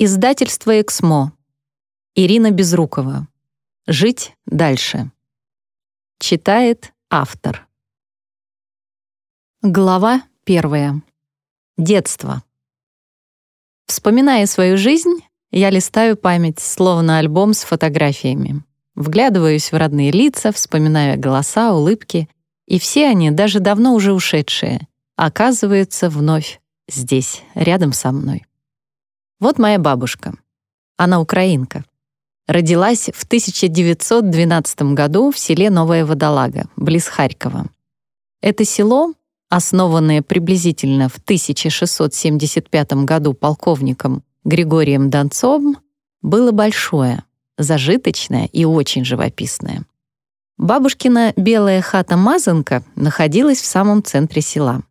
Издательство «Эксмо». Ирина Безрукова. «Жить дальше». Читает автор. Глава первая. Детство. Вспоминая свою жизнь, я листаю память, словно альбом с фотографиями. Вглядываюсь в родные лица, вспоминая голоса, улыбки, и все они, даже давно уже ушедшие, оказываются вновь здесь, рядом со мной. Вот моя бабушка. Она украинка. Родилась в 1912 году в селе Новая Водолага, близ Харькова. Это село, основанное приблизительно в 1675 году полковником Григорием Донцовым, было большое, зажиточное и очень живописное. Бабушкина белая хата-мазанка находилась в самом центре села.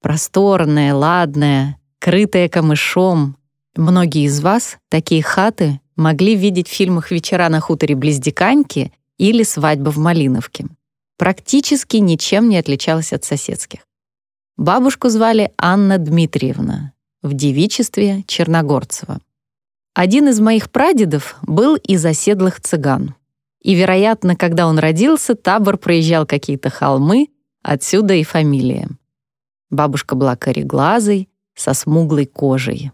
Просторная, ладная, крытая камышом, Многие из вас такие хаты могли видеть в фильмах «Вечера на хуторе близ Диканьки» или «Свадьба в Малиновке». Практически ничем не отличалась от соседских. Бабушку звали Анна Дмитриевна, в девичестве Черногорцева. Один из моих прадедов был из оседлых цыган. И, вероятно, когда он родился, табор проезжал какие-то холмы, отсюда и фамилия. Бабушка была кореглазой, со смуглой кожей.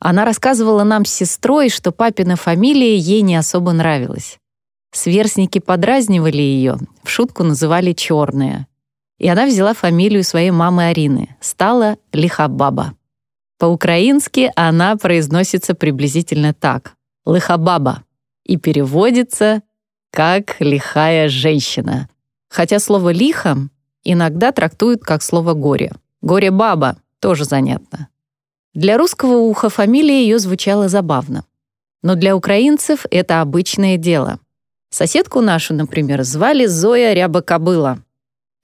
Она рассказывала нам с сестрой, что папина фамилия ей не особо нравилась. Сверстники подразнивали ее, в шутку называли «черная». И она взяла фамилию своей мамы Арины, стала Лихабаба. По-украински она произносится приблизительно так — Лихабаба, и переводится как «лихая женщина». Хотя слово «лиха» иногда трактуют как слово «горе». «Горе-баба» тоже занятно. Для русского уха фамилия ее звучала забавно. Но для украинцев это обычное дело. Соседку нашу, например, звали Зоя Ряба-Кобыла.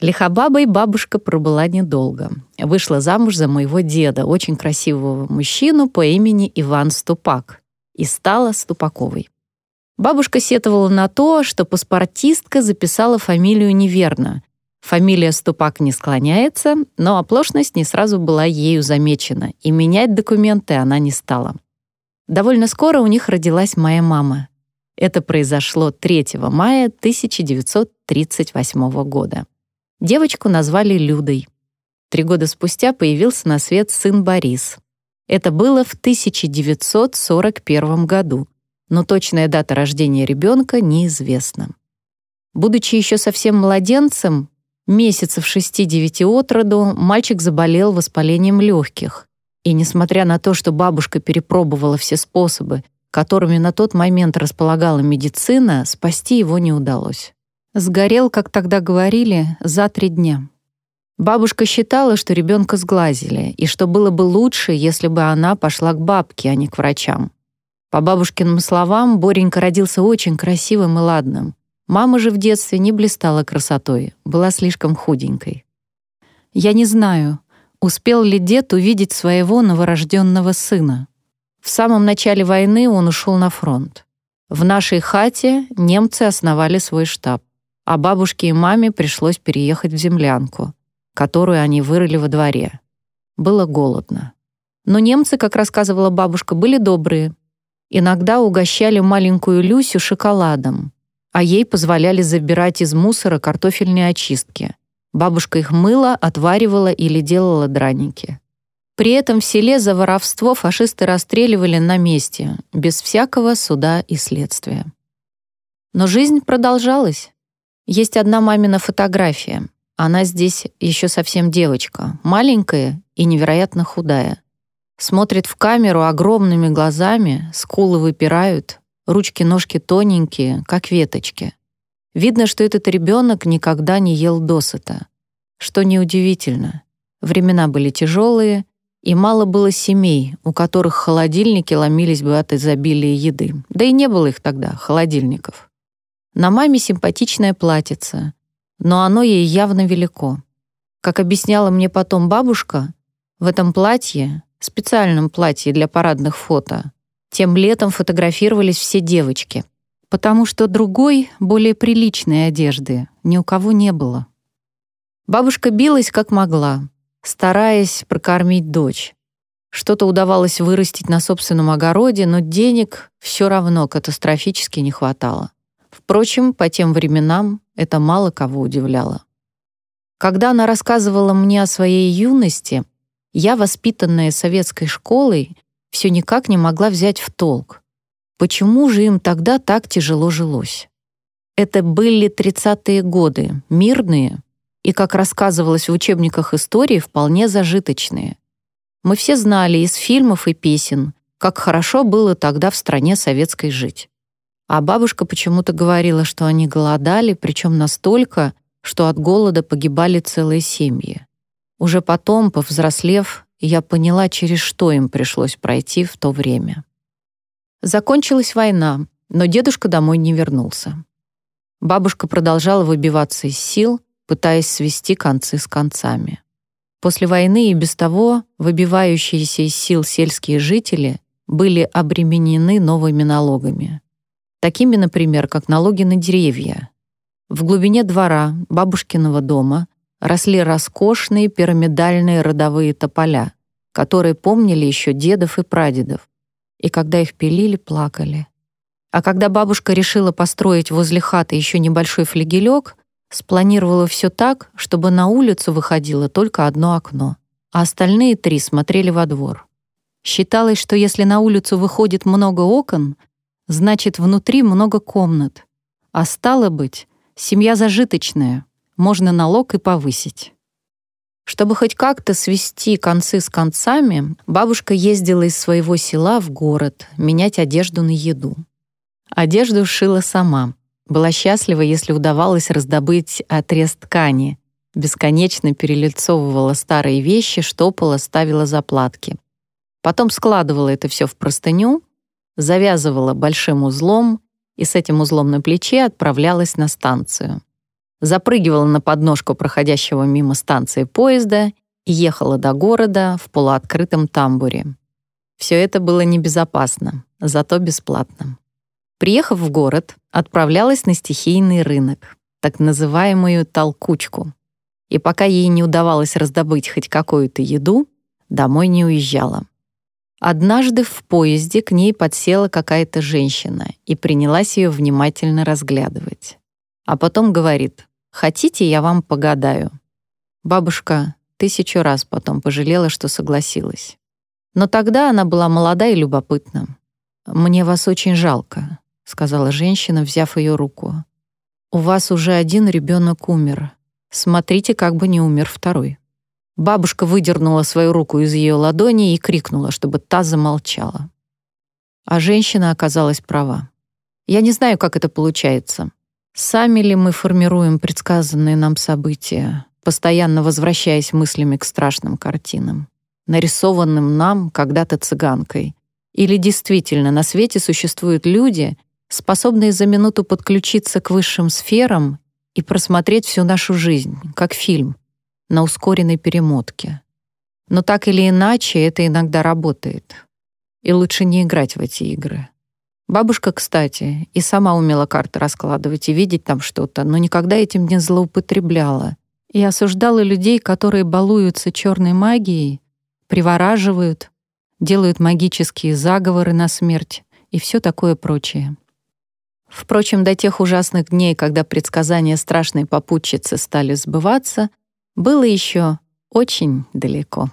Лихобабой бабушка пробыла недолго. Вышла замуж за моего деда, очень красивого мужчину по имени Иван Ступак, и стала Ступаковой. Бабушка сетовала на то, что паспортистка записала фамилию неверно, Фамилия Ступак не склоняется, но оплошность не сразу была ею замечена, и менять документы она не стала. Довольно скоро у них родилась моя мама. Это произошло 3 мая 1938 года. Девочку назвали Людой. Три года спустя появился на свет сын Борис. Это было в 1941 году, но точная дата рождения ребенка неизвестна. Будучи еще совсем младенцем, Месяцев шести-девяти от роду мальчик заболел воспалением легких. И несмотря на то, что бабушка перепробовала все способы, которыми на тот момент располагала медицина, спасти его не удалось. Сгорел, как тогда говорили, за три дня. Бабушка считала, что ребенка сглазили, и что было бы лучше, если бы она пошла к бабке, а не к врачам. По бабушкиным словам, Боренька родился очень красивым и ладным. Мама же в детстве не блистала красотой, была слишком худенькой. Я не знаю, успел ли дед увидеть своего новорожденного сына. В самом начале войны он ушел на фронт. В нашей хате немцы основали свой штаб, а бабушке и маме пришлось переехать в землянку, которую они вырыли во дворе. Было голодно. Но немцы, как рассказывала бабушка, были добрые. Иногда угощали маленькую Люсю шоколадом, а ей позволяли забирать из мусора картофельные очистки. Бабушка их мыла, отваривала или делала драники. При этом в селе за воровство фашисты расстреливали на месте, без всякого суда и следствия. Но жизнь продолжалась. Есть одна мамина фотография. Она здесь еще совсем девочка, маленькая и невероятно худая. Смотрит в камеру огромными глазами, скулы выпирают, Ручки-ножки тоненькие, как веточки. Видно, что этот ребенок никогда не ел досыта. Что неудивительно. Времена были тяжелые, и мало было семей, у которых холодильники ломились бы от изобилия еды. Да и не было их тогда, холодильников. На маме симпатичное платьице, но оно ей явно велико. Как объясняла мне потом бабушка, в этом платье, специальном платье для парадных фото, тем летом фотографировались все девочки, потому что другой, более приличной одежды ни у кого не было. Бабушка билась как могла, стараясь прокормить дочь. Что-то удавалось вырастить на собственном огороде, но денег все равно катастрофически не хватало. Впрочем, по тем временам это мало кого удивляло. Когда она рассказывала мне о своей юности, я, воспитанная советской школой, все никак не могла взять в толк. Почему же им тогда так тяжело жилось? Это были 30-е годы, мирные и, как рассказывалось в учебниках истории, вполне зажиточные. Мы все знали из фильмов и песен, как хорошо было тогда в стране советской жить. А бабушка почему-то говорила, что они голодали, причем настолько, что от голода погибали целые семьи. Уже потом, повзрослев, я поняла, через что им пришлось пройти в то время. Закончилась война, но дедушка домой не вернулся. Бабушка продолжала выбиваться из сил, пытаясь свести концы с концами. После войны и без того выбивающиеся из сил сельские жители были обременены новыми налогами. Такими, например, как налоги на деревья. В глубине двора бабушкиного дома росли роскошные пирамидальные родовые тополя, которые помнили еще дедов и прадедов, и когда их пилили, плакали. А когда бабушка решила построить возле хаты еще небольшой флигелек, Спланировала все так, чтобы на улицу выходило только одно окно, а остальные три смотрели во двор. Считалось, что если на улицу выходит много окон, значит, внутри много комнат. А стало быть, семья зажиточная, можно налог и повысить. Чтобы хоть как-то свести концы с концами, бабушка ездила из своего села в город менять одежду на еду. Одежду шила сама, была счастлива, если удавалось раздобыть отрез ткани. Бесконечно перелицовывала старые вещи, штопала, ставила заплатки. Потом складывала это все в простыню, завязывала большим узлом и с этим узлом на плече отправлялась на станцию. Запрыгивала на подножку проходящего мимо станции поезда и ехала до города в полуоткрытом тамбуре. Все это было небезопасно, зато бесплатно. Приехав в город, отправлялась на стихийный рынок, так называемую толкучку. И пока ей не удавалось раздобыть хоть какую-то еду, домой не уезжала. Однажды в поезде к ней подсела какая-то женщина и принялась ее внимательно разглядывать. А потом говорит, «Хотите, я вам погадаю?» Бабушка тысячу раз потом пожалела, что согласилась. Но тогда она была молода и любопытна. «Мне вас очень жалко. — сказала женщина, взяв ее руку. «У вас уже один ребенок умер. Смотрите, как бы не умер второй». Бабушка выдернула свою руку из ее ладони и крикнула, чтобы та замолчала. А женщина оказалась права. Я не знаю, как это получается. Сами ли мы формируем предсказанные нам события, постоянно возвращаясь мыслями к страшным картинам, нарисованным нам когда-то цыганкой? Или действительно на свете существуют люди, способные за минуту подключиться к высшим сферам и просмотреть всю нашу жизнь, как фильм, на ускоренной перемотке. Но так или иначе это иногда работает. И лучше не играть в эти игры. Бабушка, кстати, и сама умела карты раскладывать и видеть там что-то, но никогда этим не злоупотребляла и осуждала людей, которые балуются черной магией, привораживают, делают магические заговоры на смерть и все такое прочее. Впрочем, до тех ужасных дней, когда предсказания страшной попутчицы стали сбываться, было еще очень далеко.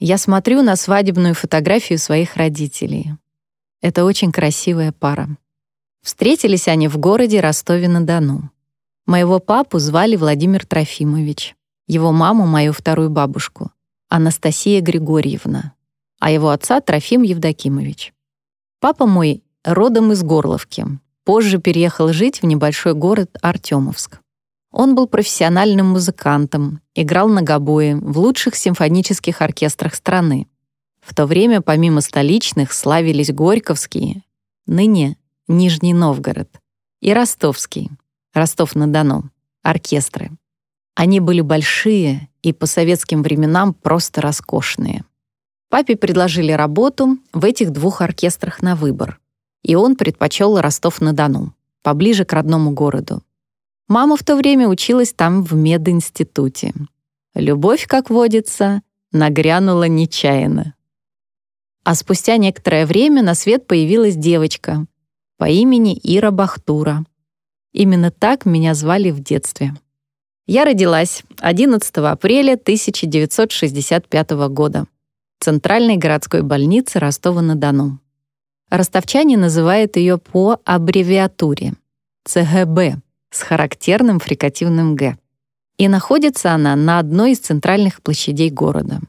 Я смотрю на свадебную фотографию своих родителей. Это очень красивая пара. Встретились они в городе Ростове-на-Дону. Моего папу звали Владимир Трофимович, его маму, мою вторую бабушку, Анастасия Григорьевна, а его отца Трофим Евдокимович. Папа мой родом из Горловки. Позже переехал жить в небольшой город Артемовск. Он был профессиональным музыкантом, играл на гобое в лучших симфонических оркестрах страны. В то время помимо столичных славились Горьковские, ныне Нижний Новгород, и Ростовский, Ростов-на-Дону, оркестры. Они были большие и по советским временам просто роскошные. Папе предложили работу в этих двух оркестрах на выбор и он предпочел Ростов-на-Дону, поближе к родному городу. Мама в то время училась там в мединституте. Любовь, как водится, нагрянула нечаянно. А спустя некоторое время на свет появилась девочка по имени Ира Бахтура. Именно так меня звали в детстве. Я родилась 11 апреля 1965 года в Центральной городской больнице Ростова-на-Дону. Ростовчане называют ее по аббревиатуре ЦГБ с характерным фрикативным «г». И находится она на одной из центральных площадей города.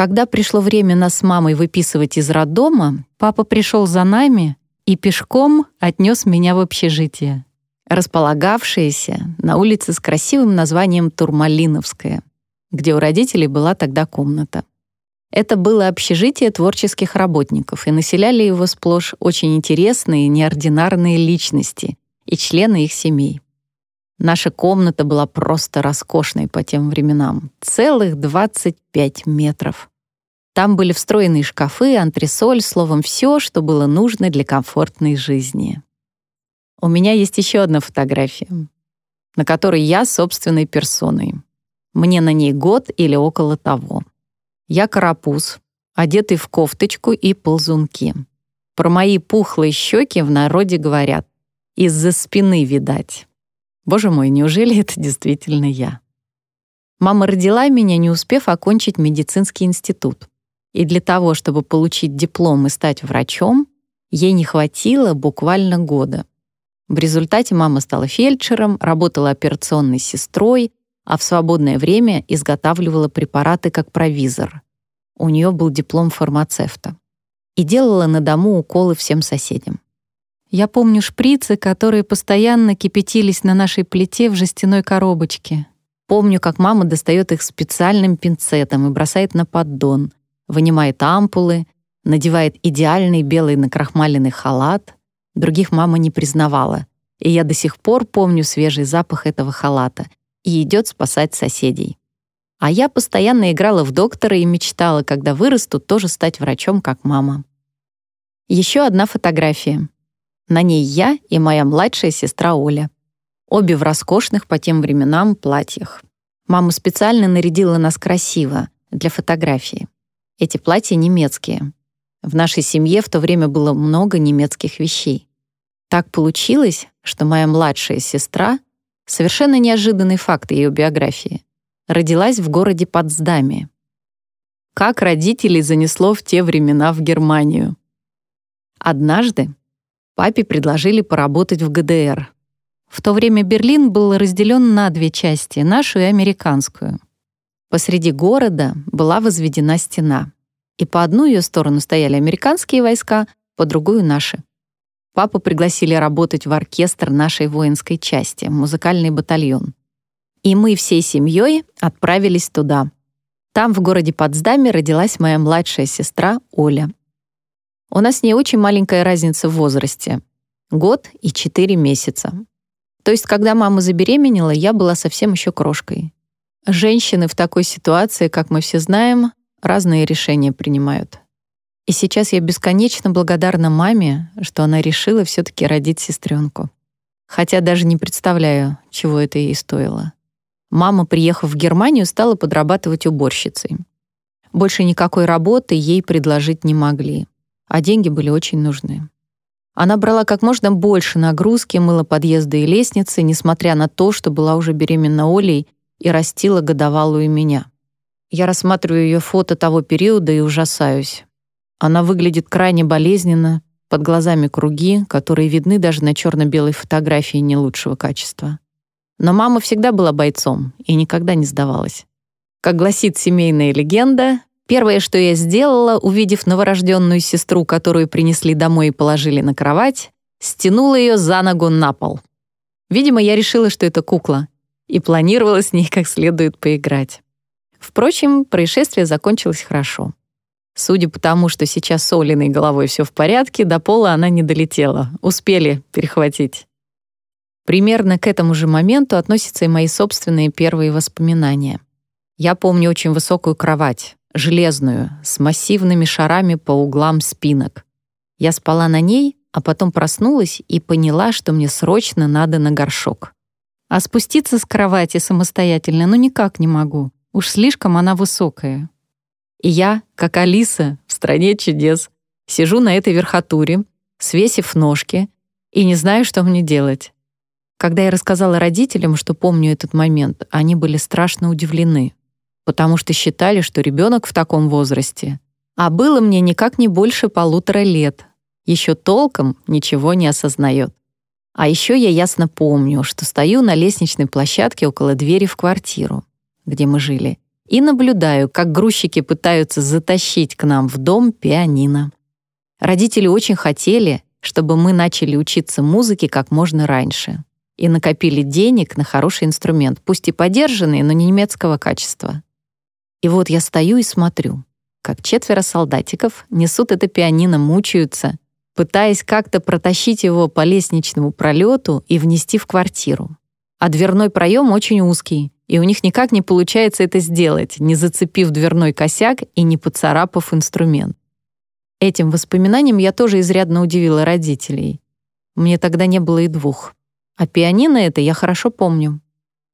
Когда пришло время нас с мамой выписывать из роддома, папа пришел за нами и пешком отнес меня в общежитие располагавшееся на улице с красивым названием Турмалиновская, где у родителей была тогда комната. Это было общежитие творческих работников, и населяли его сплошь очень интересные, неординарные личности и члены их семей. Наша комната была просто роскошной по тем временам. Целых 25 метров. Там были встроенные шкафы, антресоль, словом, все, что было нужно для комфортной жизни. У меня есть еще одна фотография, на которой я собственной персоной. Мне на ней год или около того. Я карапуз, одетый в кофточку и ползунки. Про мои пухлые щеки в народе говорят «из-за спины видать». Боже мой, неужели это действительно я? Мама родила меня, не успев окончить медицинский институт. И для того, чтобы получить диплом и стать врачом, ей не хватило буквально года. В результате мама стала фельдшером, работала операционной сестрой, а в свободное время изготавливала препараты как провизор. У нее был диплом фармацевта. И делала на дому уколы всем соседям. Я помню шприцы, которые постоянно кипятились на нашей плите в жестяной коробочке. Помню, как мама достает их специальным пинцетом и бросает на поддон, вынимает ампулы, надевает идеальный белый накрахмаленный халат — Других мама не признавала, и я до сих пор помню свежий запах этого халата и идет спасать соседей. А я постоянно играла в доктора и мечтала, когда вырасту, тоже стать врачом, как мама. Еще одна фотография. На ней я и моя младшая сестра Оля. Обе в роскошных по тем временам платьях. Мама специально нарядила нас красиво для фотографии. Эти платья немецкие. В нашей семье в то время было много немецких вещей. Так получилось, что моя младшая сестра, совершенно неожиданный факт ее биографии, родилась в городе Потсдаме. Как родителей занесло в те времена в Германию. Однажды папе предложили поработать в ГДР. В то время Берлин был разделен на две части, нашу и американскую. Посреди города была возведена стена, и по одну ее сторону стояли американские войска, по другую — наши. Папу пригласили работать в оркестр нашей воинской части, музыкальный батальон. И мы всей семьей отправились туда. Там, в городе Потсдаме, родилась моя младшая сестра Оля. У нас не очень маленькая разница в возрасте. Год и четыре месяца. То есть, когда мама забеременела, я была совсем еще крошкой. Женщины в такой ситуации, как мы все знаем, разные решения принимают. И сейчас я бесконечно благодарна маме, что она решила все таки родить сестренку. Хотя даже не представляю, чего это ей стоило. Мама, приехав в Германию, стала подрабатывать уборщицей. Больше никакой работы ей предложить не могли, а деньги были очень нужны. Она брала как можно больше нагрузки, мыла подъезды и лестницы, несмотря на то, что была уже беременна Олей и растила годовалую меня. Я рассматриваю ее фото того периода и ужасаюсь. Она выглядит крайне болезненно, под глазами круги, которые видны даже на черно-белой фотографии не лучшего качества. Но мама всегда была бойцом и никогда не сдавалась. Как гласит семейная легенда, первое, что я сделала, увидев новорожденную сестру, которую принесли домой и положили на кровать, стянула ее за ногу на пол. Видимо, я решила, что это кукла, и планировала с ней как следует поиграть. Впрочем, происшествие закончилось хорошо. Судя по тому, что сейчас с Олиной головой все в порядке, до пола она не долетела. Успели перехватить. Примерно к этому же моменту относятся и мои собственные первые воспоминания. Я помню очень высокую кровать, железную, с массивными шарами по углам спинок. Я спала на ней, а потом проснулась и поняла, что мне срочно надо на горшок. А спуститься с кровати самостоятельно ну никак не могу. Уж слишком она высокая. И я, как Алиса в «Стране чудес», сижу на этой верхотуре, свесив ножки, и не знаю, что мне делать. Когда я рассказала родителям, что помню этот момент, они были страшно удивлены, потому что считали, что ребенок в таком возрасте. А было мне никак не больше полутора лет. Еще толком ничего не осознает. А еще я ясно помню, что стою на лестничной площадке около двери в квартиру, где мы жили, и наблюдаю, как грузчики пытаются затащить к нам в дом пианино. Родители очень хотели, чтобы мы начали учиться музыке как можно раньше и накопили денег на хороший инструмент, пусть и подержанный, но не немецкого качества. И вот я стою и смотрю, как четверо солдатиков несут это пианино, мучаются, пытаясь как-то протащить его по лестничному пролету и внести в квартиру. А дверной проем очень узкий, и у них никак не получается это сделать, не зацепив дверной косяк и не поцарапав инструмент. Этим воспоминанием я тоже изрядно удивила родителей. Мне тогда не было и двух. А пианино это я хорошо помню.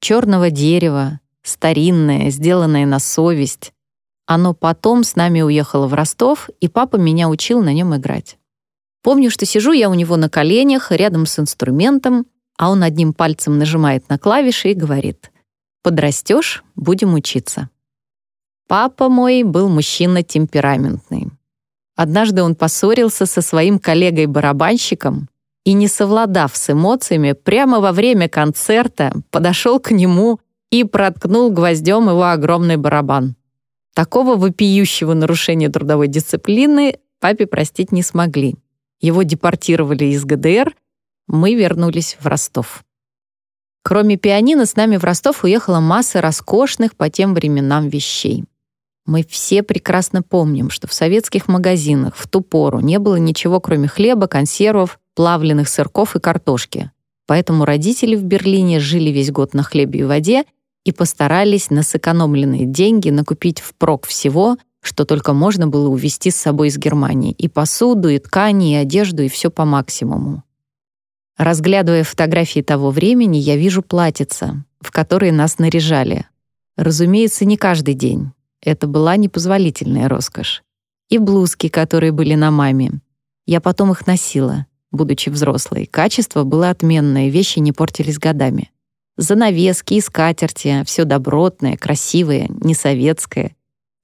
Черного дерева, старинное, сделанное на совесть. Оно потом с нами уехало в Ростов, и папа меня учил на нем играть. Помню, что сижу я у него на коленях, рядом с инструментом, а он одним пальцем нажимает на клавиши и говорит «Подрастешь, будем учиться». Папа мой был мужчина темпераментный. Однажды он поссорился со своим коллегой-барабанщиком, и, не совладав с эмоциями, прямо во время концерта подошел к нему и проткнул гвоздем его огромный барабан. Такого вопиющего нарушения трудовой дисциплины папе простить не смогли. Его депортировали из ГДР, мы вернулись в Ростов. Кроме пианино, с нами в Ростов уехала масса роскошных по тем временам вещей. Мы все прекрасно помним, что в советских магазинах в ту пору не было ничего, кроме хлеба, консервов, плавленых сырков и картошки. Поэтому родители в Берлине жили весь год на хлебе и воде и постарались на сэкономленные деньги накупить впрок всего, что только можно было увезти с собой из Германии. И посуду, и ткани, и одежду, и все по максимуму. Разглядывая фотографии того времени, я вижу платьица, в которые нас наряжали. Разумеется, не каждый день. Это была непозволительная роскошь. И блузки, которые были на маме. Я потом их носила будучи взрослой. Качество было отменное, вещи не портились годами. Занавески и скатерти, все добротное, красивое, не советское.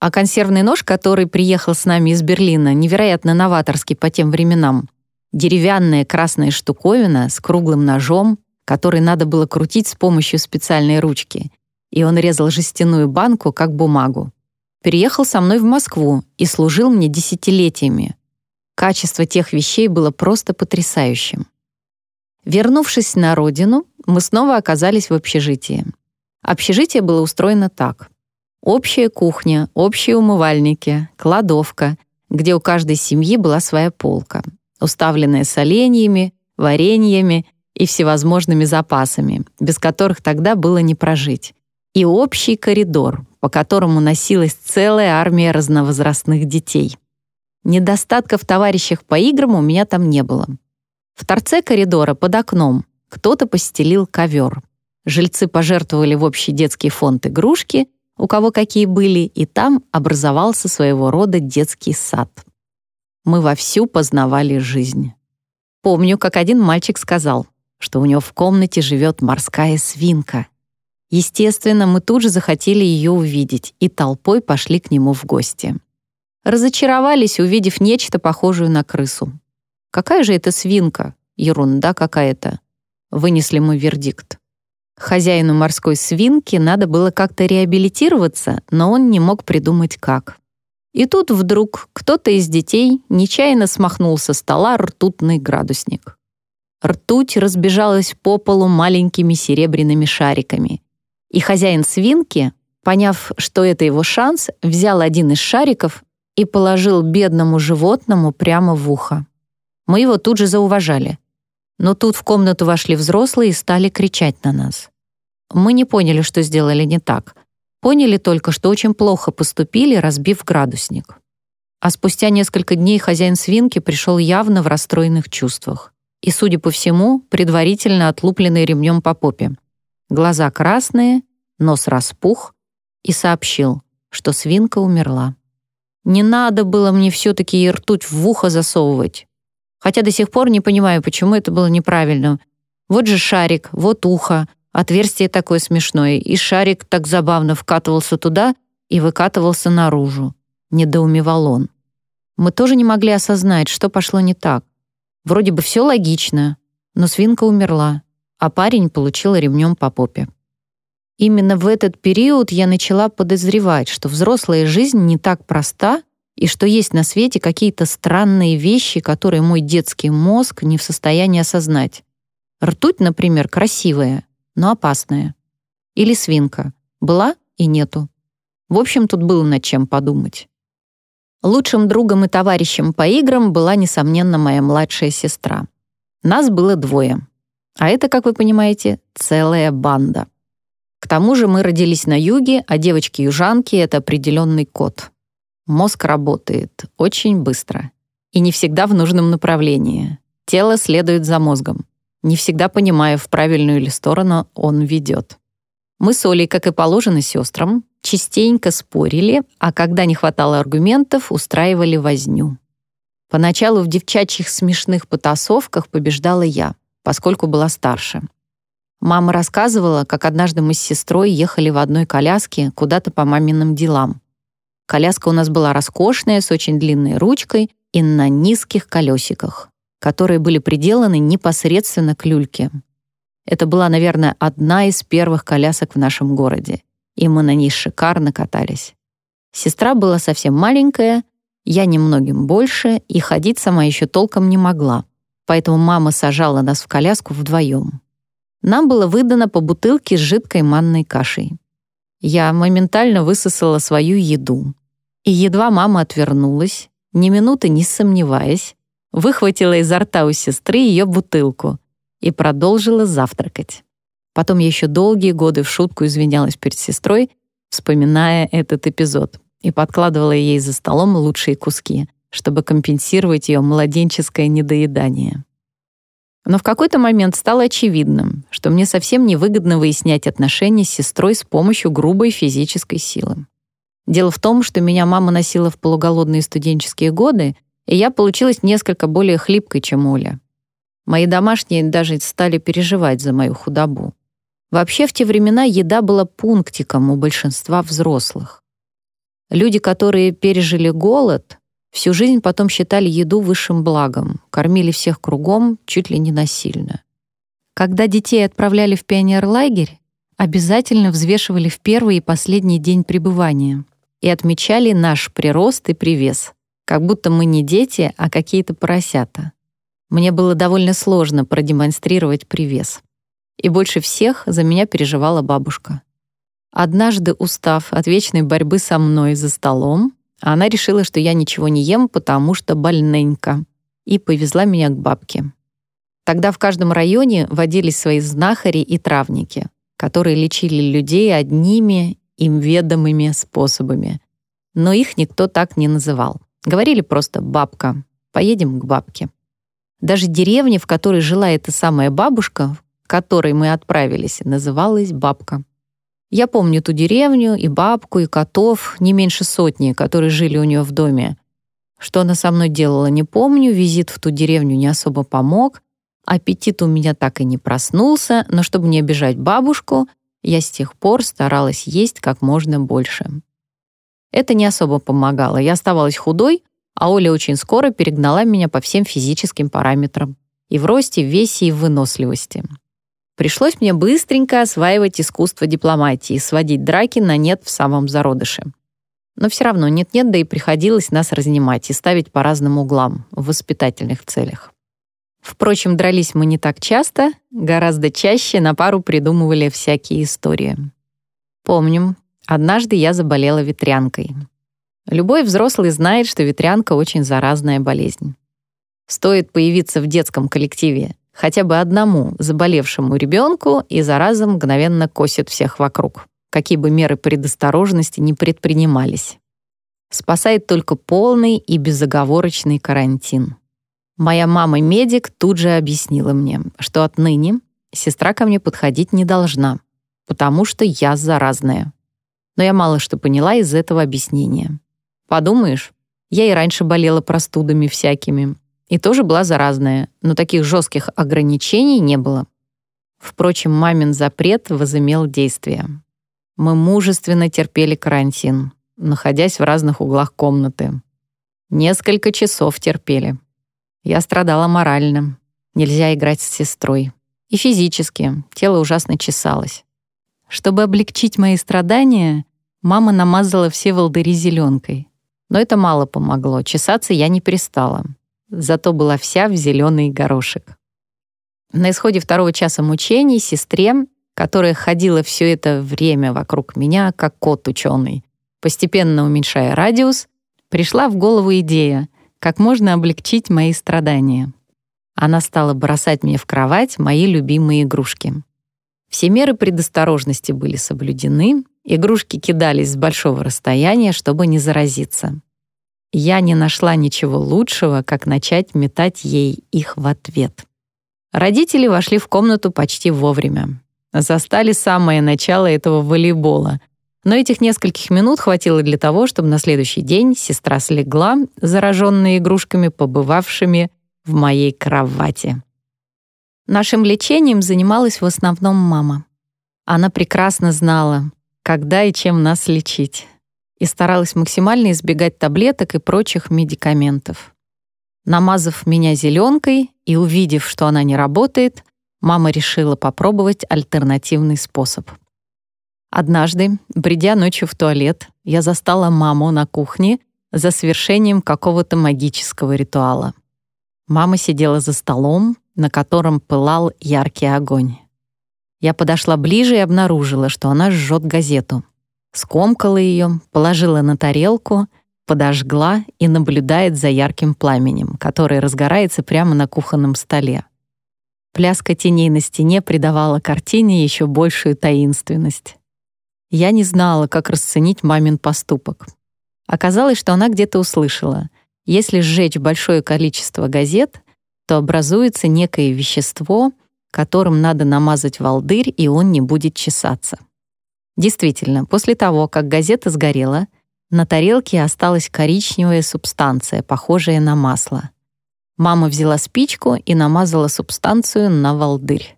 А консервный нож, который приехал с нами из Берлина, невероятно новаторский по тем временам. Деревянная красная штуковина с круглым ножом, который надо было крутить с помощью специальной ручки. И он резал жестяную банку, как бумагу. Переехал со мной в Москву и служил мне десятилетиями. Качество тех вещей было просто потрясающим. Вернувшись на родину, мы снова оказались в общежитии. Общежитие было устроено так. Общая кухня, общие умывальники, кладовка, где у каждой семьи была своя полка, уставленная соленьями, вареньями и всевозможными запасами, без которых тогда было не прожить, и общий коридор, по которому носилась целая армия разновозрастных детей. Недостатков товарищах по играм у меня там не было. В торце коридора под окном кто-то постелил ковер. Жильцы пожертвовали в общий детский фонд игрушки, у кого какие были, и там образовался своего рода детский сад. Мы вовсю познавали жизнь. Помню, как один мальчик сказал, что у него в комнате живет морская свинка. Естественно, мы тут же захотели ее увидеть и толпой пошли к нему в гости разочаровались, увидев нечто похожее на крысу. Какая же это свинка? Ерунда какая-то. Вынесли мы вердикт. Хозяину морской свинки надо было как-то реабилитироваться, но он не мог придумать как. И тут вдруг кто-то из детей нечаянно смахнул со стола ртутный градусник. Ртуть разбежалась по полу маленькими серебряными шариками. И хозяин свинки, поняв, что это его шанс, взял один из шариков и положил бедному животному прямо в ухо. Мы его тут же зауважали. Но тут в комнату вошли взрослые и стали кричать на нас. Мы не поняли, что сделали не так. Поняли только, что очень плохо поступили, разбив градусник. А спустя несколько дней хозяин свинки пришел явно в расстроенных чувствах. И, судя по всему, предварительно отлупленный ремнем по попе. Глаза красные, нос распух и сообщил, что свинка умерла. Не надо было мне все-таки ртуть в ухо засовывать. Хотя до сих пор не понимаю, почему это было неправильно. Вот же шарик, вот ухо, отверстие такое смешное, и шарик так забавно вкатывался туда и выкатывался наружу. Недоумевал он. Мы тоже не могли осознать, что пошло не так. Вроде бы все логично, но свинка умерла, а парень получил ремнем по попе. Именно в этот период я начала подозревать, что взрослая жизнь не так проста и что есть на свете какие-то странные вещи, которые мой детский мозг не в состоянии осознать. Ртуть, например, красивая, но опасная. Или свинка. Была и нету. В общем, тут было над чем подумать. Лучшим другом и товарищем по играм была, несомненно, моя младшая сестра. Нас было двое. А это, как вы понимаете, целая банда. К тому же мы родились на юге, а девочки-южанки — это определенный код. Мозг работает очень быстро. И не всегда в нужном направлении. Тело следует за мозгом. Не всегда понимая, в правильную ли сторону он ведет. Мы с Олей, как и положено сестрам, частенько спорили, а когда не хватало аргументов, устраивали возню. Поначалу в девчачьих смешных потасовках побеждала я, поскольку была старше. Мама рассказывала, как однажды мы с сестрой ехали в одной коляске куда-то по маминым делам. Коляска у нас была роскошная, с очень длинной ручкой и на низких колесиках, которые были приделаны непосредственно к люльке. Это была, наверное, одна из первых колясок в нашем городе, и мы на ней шикарно катались. Сестра была совсем маленькая, я немногим больше, и ходить сама еще толком не могла, поэтому мама сажала нас в коляску вдвоем нам было выдано по бутылке с жидкой манной кашей. Я моментально высосала свою еду. И едва мама отвернулась, ни минуты не сомневаясь, выхватила изо рта у сестры ее бутылку и продолжила завтракать. Потом еще долгие годы в шутку извинялась перед сестрой, вспоминая этот эпизод, и подкладывала ей за столом лучшие куски, чтобы компенсировать ее младенческое недоедание. Но в какой-то момент стало очевидным, что мне совсем невыгодно выяснять отношения с сестрой с помощью грубой физической силы. Дело в том, что меня мама носила в полуголодные студенческие годы, и я получилась несколько более хлипкой, чем Оля. Мои домашние даже стали переживать за мою худобу. Вообще в те времена еда была пунктиком у большинства взрослых. Люди, которые пережили голод, Всю жизнь потом считали еду высшим благом, кормили всех кругом, чуть ли не насильно. Когда детей отправляли в пионерлагерь, обязательно взвешивали в первый и последний день пребывания и отмечали наш прирост и привес, как будто мы не дети, а какие-то поросята. Мне было довольно сложно продемонстрировать привес. И больше всех за меня переживала бабушка. Однажды, устав от вечной борьбы со мной за столом, она решила, что я ничего не ем, потому что больненько, и повезла меня к бабке. Тогда в каждом районе водились свои знахари и травники, которые лечили людей одними им ведомыми способами. Но их никто так не называл. Говорили просто «бабка», «поедем к бабке». Даже деревня, в которой жила эта самая бабушка, к которой мы отправились, называлась «бабка». Я помню ту деревню, и бабку, и котов, не меньше сотни, которые жили у нее в доме. Что она со мной делала, не помню, визит в ту деревню не особо помог. Аппетит у меня так и не проснулся, но чтобы не обижать бабушку, я с тех пор старалась есть как можно больше. Это не особо помогало. Я оставалась худой, а Оля очень скоро перегнала меня по всем физическим параметрам. И в росте, в весе, и в выносливости. Пришлось мне быстренько осваивать искусство дипломатии, сводить драки на нет в самом зародыше. Но все равно нет-нет, да и приходилось нас разнимать и ставить по разным углам в воспитательных целях. Впрочем, дрались мы не так часто, гораздо чаще на пару придумывали всякие истории. Помним, однажды я заболела ветрянкой. Любой взрослый знает, что ветрянка очень заразная болезнь. Стоит появиться в детском коллективе хотя бы одному заболевшему ребенку и зараза мгновенно косит всех вокруг, какие бы меры предосторожности не предпринимались. Спасает только полный и безоговорочный карантин. Моя мама-медик тут же объяснила мне, что отныне сестра ко мне подходить не должна, потому что я заразная. Но я мало что поняла из этого объяснения. Подумаешь, я и раньше болела простудами всякими. И тоже была заразная, но таких жестких ограничений не было. Впрочем, мамин запрет возымел действие. Мы мужественно терпели карантин, находясь в разных углах комнаты. Несколько часов терпели. Я страдала морально. Нельзя играть с сестрой. И физически. Тело ужасно чесалось. Чтобы облегчить мои страдания, мама намазала все волдыри зеленкой. Но это мало помогло. Чесаться я не перестала. Зато была вся в зеленый горошек. На исходе второго часа мучений сестре, которая ходила все это время вокруг меня, как кот ученый, постепенно уменьшая радиус, пришла в голову идея, как можно облегчить мои страдания. Она стала бросать мне в кровать мои любимые игрушки. Все меры предосторожности были соблюдены, игрушки кидались с большого расстояния, чтобы не заразиться. Я не нашла ничего лучшего, как начать метать ей их в ответ. Родители вошли в комнату почти вовремя. Застали самое начало этого волейбола. Но этих нескольких минут хватило для того, чтобы на следующий день сестра слегла, зараженная игрушками, побывавшими в моей кровати. Нашим лечением занималась в основном мама. Она прекрасно знала, когда и чем нас лечить, и старалась максимально избегать таблеток и прочих медикаментов. Намазав меня зеленкой и увидев, что она не работает, мама решила попробовать альтернативный способ. Однажды, бредя ночью в туалет, я застала маму на кухне за свершением какого-то магического ритуала. Мама сидела за столом, на котором пылал яркий огонь. Я подошла ближе и обнаружила, что она жжет газету. Скомкала ее, положила на тарелку — подожгла и наблюдает за ярким пламенем, который разгорается прямо на кухонном столе. Пляска теней на стене придавала картине еще большую таинственность. Я не знала, как расценить мамин поступок. Оказалось, что она где-то услышала. Если сжечь большое количество газет, то образуется некое вещество, которым надо намазать волдырь, и он не будет чесаться. Действительно, после того, как газета сгорела — на тарелке осталась коричневая субстанция, похожая на масло. Мама взяла спичку и намазала субстанцию на волдырь.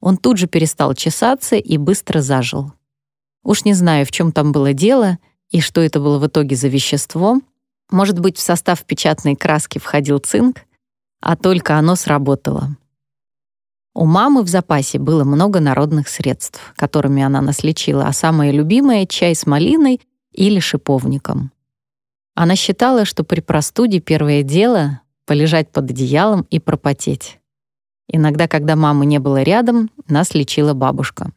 Он тут же перестал чесаться и быстро зажил. Уж не знаю, в чем там было дело и что это было в итоге за вещество. Может быть, в состав печатной краски входил цинк, а только оно сработало. У мамы в запасе было много народных средств, которыми она нас лечила, а самое любимое — чай с малиной или шиповником. Она считала, что при простуде первое дело — полежать под одеялом и пропотеть. Иногда, когда мамы не было рядом, нас лечила бабушка.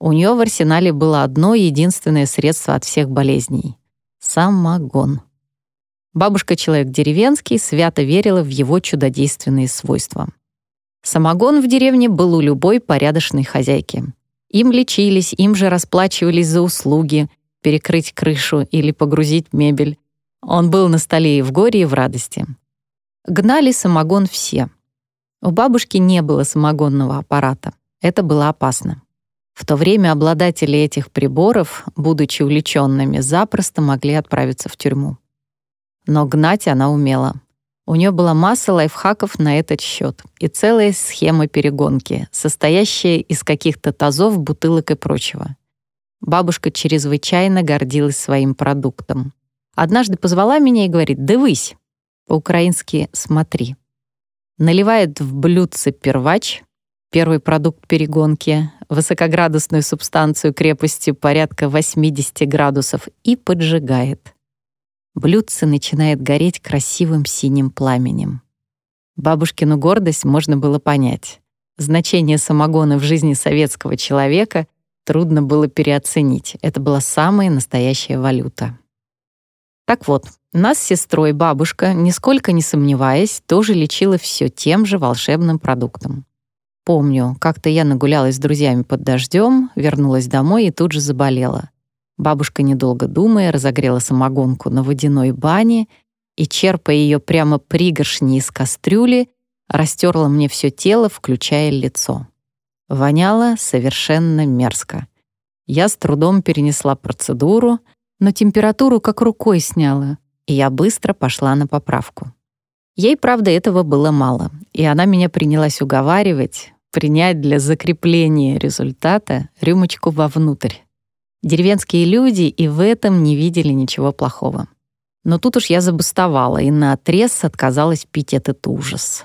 У нее в арсенале было одно единственное средство от всех болезней — самогон. Бабушка, человек деревенский, свято верила в его чудодейственные свойства. Самогон в деревне был у любой порядочной хозяйки. Им лечились, им же расплачивались за услуги — перекрыть крышу или погрузить мебель. Он был на столе и в горе, и в радости. Гнали самогон все. У бабушки не было самогонного аппарата. Это было опасно. В то время обладатели этих приборов, будучи увлеченными, запросто могли отправиться в тюрьму. Но гнать она умела. У нее была масса лайфхаков на этот счет и целая схема перегонки, состоящая из каких-то тазов, бутылок и прочего. Бабушка чрезвычайно гордилась своим продуктом. Однажды позвала меня и говорит «Дивись!» По-украински «смотри». Наливает в блюдце первач, первый продукт перегонки, высокоградусную субстанцию крепостью порядка 80 градусов и поджигает. Блюдце начинает гореть красивым синим пламенем. Бабушкину гордость можно было понять. Значение самогона в жизни советского человека трудно было переоценить. Это была самая настоящая валюта. Так вот, нас с сестрой бабушка, нисколько не сомневаясь, тоже лечила все тем же волшебным продуктом. Помню, как-то я нагулялась с друзьями под дождем, вернулась домой и тут же заболела. Бабушка, недолго думая, разогрела самогонку на водяной бане и, черпая ее прямо пригоршни из кастрюли, растерла мне все тело, включая лицо. Воняло совершенно мерзко. Я с трудом перенесла процедуру, но температуру как рукой сняла. и я быстро пошла на поправку. Ей, правда, этого было мало, и она меня принялась уговаривать принять для закрепления результата рюмочку вовнутрь. Деревенские люди и в этом не видели ничего плохого. Но тут уж я забастовала и наотрез отказалась пить этот ужас.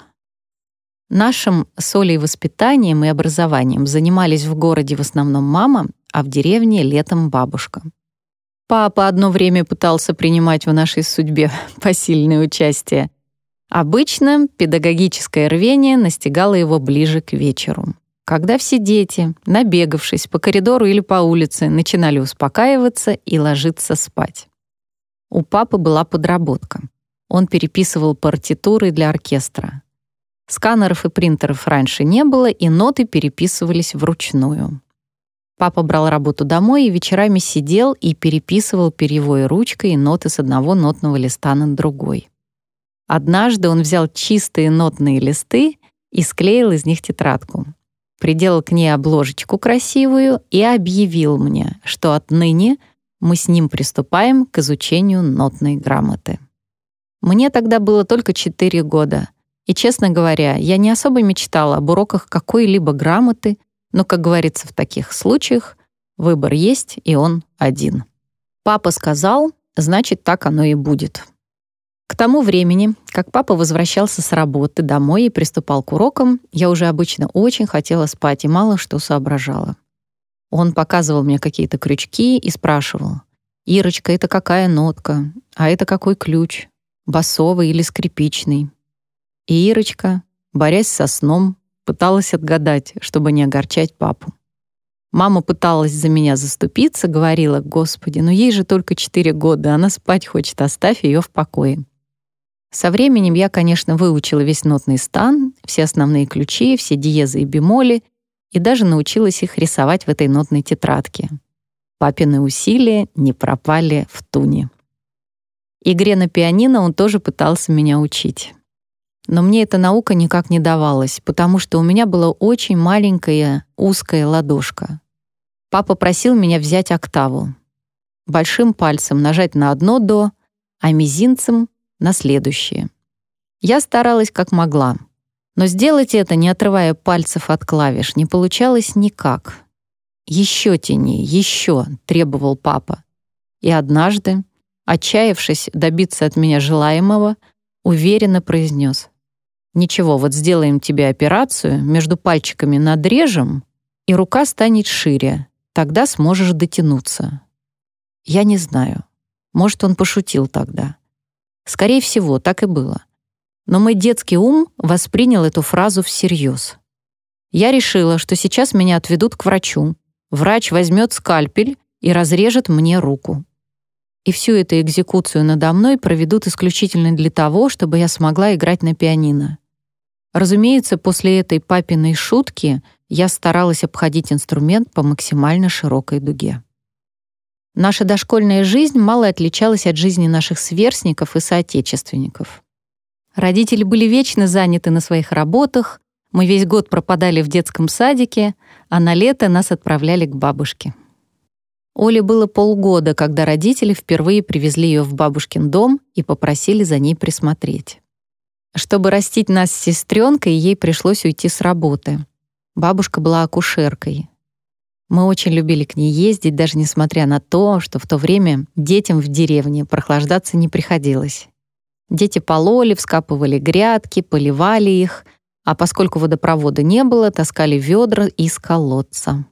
Нашим с Олей воспитанием и образованием занимались в городе в основном мама, а в деревне летом бабушка. Папа одно время пытался принимать в нашей судьбе посильное участие. Обычно педагогическое рвение настигало его ближе к вечеру. Когда все дети, набегавшись по коридору или по улице, начинали успокаиваться и ложиться спать. У папы была подработка. Он переписывал партитуры для оркестра. Сканеров и принтеров раньше не было, и ноты переписывались вручную. Папа брал работу домой и вечерами сидел и переписывал перьевой ручкой ноты с одного нотного листа на другой. Однажды он взял чистые нотные листы и склеил из них тетрадку. Приделал к ней обложечку красивую и объявил мне, что отныне мы с ним приступаем к изучению нотной грамоты. Мне тогда было только 4 года — и, честно говоря, я не особо мечтала об уроках какой-либо грамоты, но, как говорится в таких случаях, выбор есть, и он один. Папа сказал, значит, так оно и будет. К тому времени, как папа возвращался с работы домой и приступал к урокам, я уже обычно очень хотела спать и мало что соображала. Он показывал мне какие-то крючки и спрашивал, «Ирочка, это какая нотка? А это какой ключ? Басовый или скрипичный?» И Ирочка, борясь со сном, пыталась отгадать, чтобы не огорчать папу. Мама пыталась за меня заступиться, говорила, «Господи, ну ей же только четыре года, она спать хочет, оставь ее в покое». Со временем я, конечно, выучила весь нотный стан, все основные ключи, все диезы и бемоли, и даже научилась их рисовать в этой нотной тетрадке. Папины усилия не пропали в туне. Игре на пианино он тоже пытался меня учить. Но мне эта наука никак не давалась, потому что у меня была очень маленькая узкая ладошка. Папа просил меня взять октаву. Большим пальцем нажать на одно «до», а мизинцем — на следующее. Я старалась как могла, но сделать это, не отрывая пальцев от клавиш, не получалось никак. «Еще тяни, еще», — требовал папа. И однажды, отчаявшись добиться от меня желаемого, уверенно произнес Ничего, вот сделаем тебе операцию, между пальчиками надрежем, и рука станет шире. Тогда сможешь дотянуться. Я не знаю. Может, он пошутил тогда. Скорее всего, так и было. Но мой детский ум воспринял эту фразу всерьез. Я решила, что сейчас меня отведут к врачу. Врач возьмет скальпель и разрежет мне руку. И всю эту экзекуцию надо мной проведут исключительно для того, чтобы я смогла играть на пианино. Разумеется, после этой папиной шутки я старалась обходить инструмент по максимально широкой дуге. Наша дошкольная жизнь мало отличалась от жизни наших сверстников и соотечественников. Родители были вечно заняты на своих работах, мы весь год пропадали в детском садике, а на лето нас отправляли к бабушке. Оле было полгода, когда родители впервые привезли ее в бабушкин дом и попросили за ней присмотреть. Чтобы растить нас с сестренкой, ей пришлось уйти с работы. Бабушка была акушеркой. Мы очень любили к ней ездить, даже несмотря на то, что в то время детям в деревне прохлаждаться не приходилось. Дети пололи, вскапывали грядки, поливали их, а поскольку водопровода не было, таскали ведра из колодца.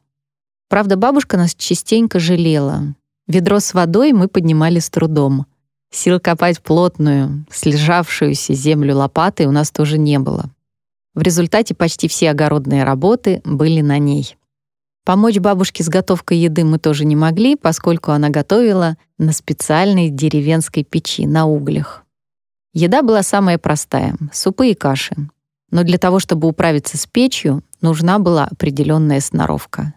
Правда, бабушка нас частенько жалела. Ведро с водой мы поднимали с трудом — Сил копать плотную, слежавшуюся землю лопатой у нас тоже не было. В результате почти все огородные работы были на ней. Помочь бабушке с готовкой еды мы тоже не могли, поскольку она готовила на специальной деревенской печи на углях. Еда была самая простая — супы и каши. Но для того, чтобы управиться с печью, нужна была определенная сноровка.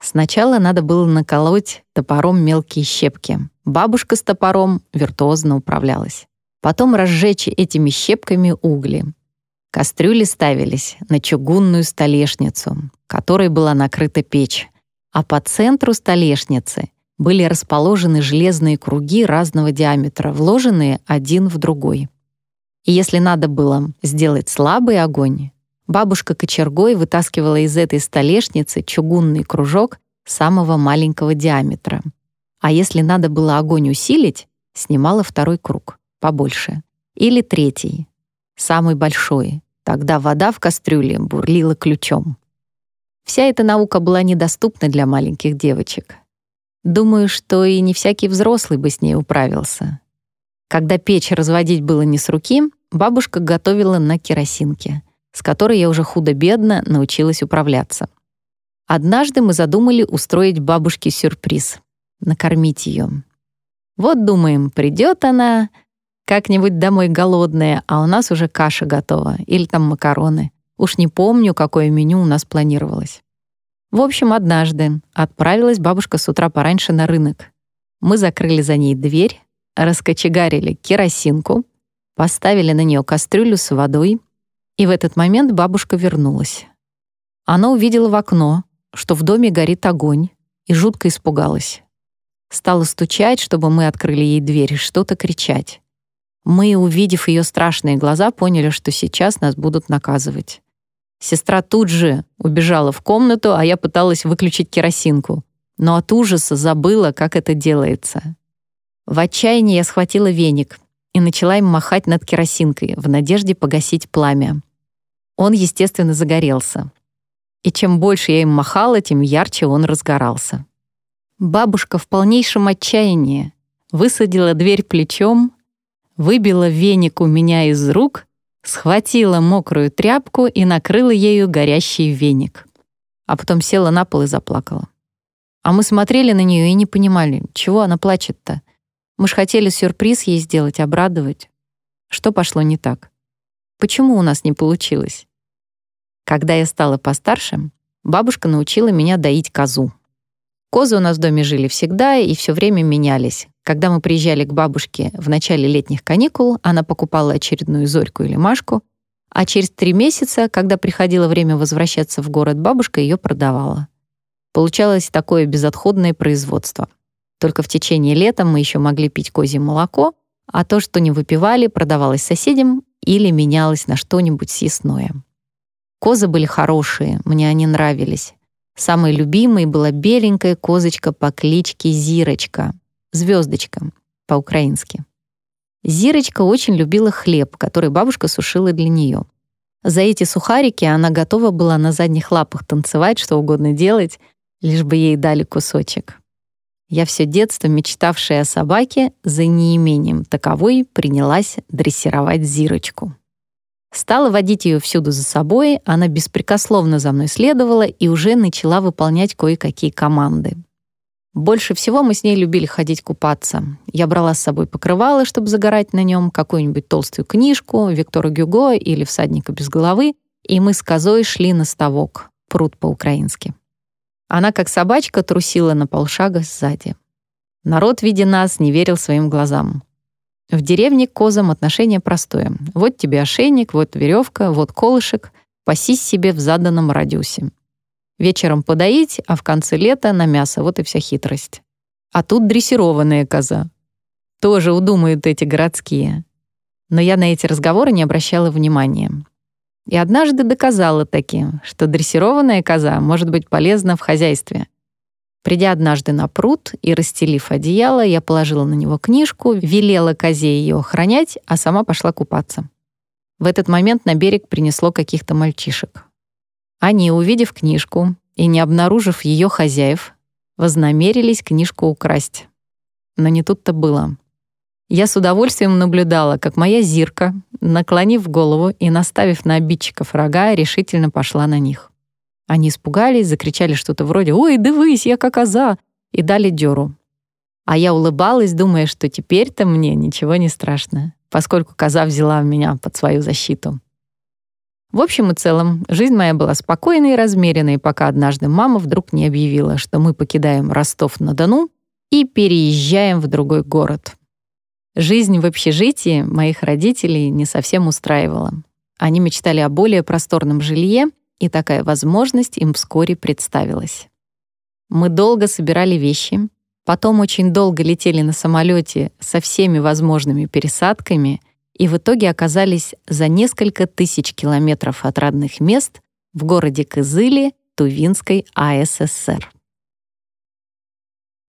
Сначала надо было наколоть топором мелкие щепки — Бабушка с топором виртуозно управлялась. Потом разжечь этими щепками угли. Кастрюли ставились на чугунную столешницу, которой была накрыта печь, а по центру столешницы были расположены железные круги разного диаметра, вложенные один в другой. И если надо было сделать слабый огонь, бабушка кочергой вытаскивала из этой столешницы чугунный кружок самого маленького диаметра. А если надо было огонь усилить, снимала второй круг, побольше, или третий, самый большой. Тогда вода в кастрюле бурлила ключом. Вся эта наука была недоступна для маленьких девочек. Думаю, что и не всякий взрослый бы с ней управился. Когда печь разводить было не с руки, бабушка готовила на керосинке, с которой я уже худо-бедно научилась управляться. Однажды мы задумали устроить бабушке сюрприз — накормить ее. Вот думаем, придет она как-нибудь домой голодная, а у нас уже каша готова или там макароны. Уж не помню, какое меню у нас планировалось. В общем, однажды отправилась бабушка с утра пораньше на рынок. Мы закрыли за ней дверь, раскочегарили керосинку, поставили на нее кастрюлю с водой, и в этот момент бабушка вернулась. Она увидела в окно, что в доме горит огонь, и жутко испугалась. Стала стучать, чтобы мы открыли ей дверь, что-то кричать. Мы, увидев ее страшные глаза, поняли, что сейчас нас будут наказывать. Сестра тут же убежала в комнату, а я пыталась выключить керосинку, но от ужаса забыла, как это делается. В отчаянии я схватила веник и начала им махать над керосинкой в надежде погасить пламя. Он, естественно, загорелся. И чем больше я им махала, тем ярче он разгорался. Бабушка в полнейшем отчаянии высадила дверь плечом, выбила веник у меня из рук схватила мокрую тряпку и накрыла ею горящий веник. А потом села на пол и заплакала. А мы смотрели на нее и не понимали, чего она плачет-то. Мы ж хотели сюрприз ей сделать, обрадовать. Что пошло не так? Почему у нас не получилось? Когда я стала постарше, бабушка научила меня доить козу. Козы у нас в доме жили всегда и все время менялись. Когда мы приезжали к бабушке в начале летних каникул, она покупала очередную зорьку или машку, а через три месяца, когда приходило время возвращаться в город, бабушка ее продавала. Получалось такое безотходное производство. Только в течение лета мы еще могли пить козье молоко, а то, что не выпивали, продавалось соседям или менялось на что-нибудь съестное. Козы были хорошие, мне они нравились. Самой любимой была беленькая козочка по кличке Зирочка, звездочка по-украински. Зирочка очень любила хлеб, который бабушка сушила для нее. За эти сухарики она готова была на задних лапах танцевать, что угодно делать, лишь бы ей дали кусочек. Я все детство, мечтавшая о собаке, за неимением таковой принялась дрессировать Зирочку. Стала водить ее всюду за собой, она беспрекословно за мной следовала и уже начала выполнять кое-какие команды. Больше всего мы с ней любили ходить купаться. Я брала с собой покрывало, чтобы загорать на нем, какую-нибудь толстую книжку, Виктора Гюго или «Всадника без головы», и мы с козой шли на ставок, пруд по-украински. Она, как собачка, трусила на полшага сзади. Народ, видя нас, не верил своим глазам. В деревне к козам отношение простое. Вот тебе ошейник, вот веревка, вот колышек. Пасись себе в заданном радиусе. Вечером подоить, а в конце лета на мясо. Вот и вся хитрость. А тут дрессированная коза. Тоже удумают эти городские. Но я на эти разговоры не обращала внимания. И однажды доказала таки, что дрессированная коза может быть полезна в хозяйстве. Придя однажды на пруд и расстелив одеяло, я положила на него книжку, велела козе ее охранять, а сама пошла купаться. В этот момент на берег принесло каких-то мальчишек. Они, увидев книжку и не обнаружив ее хозяев, вознамерились книжку украсть. Но не тут-то было. Я с удовольствием наблюдала, как моя зирка, наклонив голову и наставив на обидчиков рога, решительно пошла на них. Они испугались, закричали что-то вроде «Ой, дывись, я как коза!» и дали дёру. А я улыбалась, думая, что теперь-то мне ничего не страшно, поскольку коза взяла меня под свою защиту. В общем и целом, жизнь моя была спокойной и размеренной, пока однажды мама вдруг не объявила, что мы покидаем Ростов-на-Дону и переезжаем в другой город. Жизнь в общежитии моих родителей не совсем устраивала. Они мечтали о более просторном жилье, и такая возможность им вскоре представилась. Мы долго собирали вещи, Потом очень долго летели на самолете со всеми возможными пересадками и в итоге оказались за несколько тысяч километров от родных мест в городе Кызыле Тувинской АССР.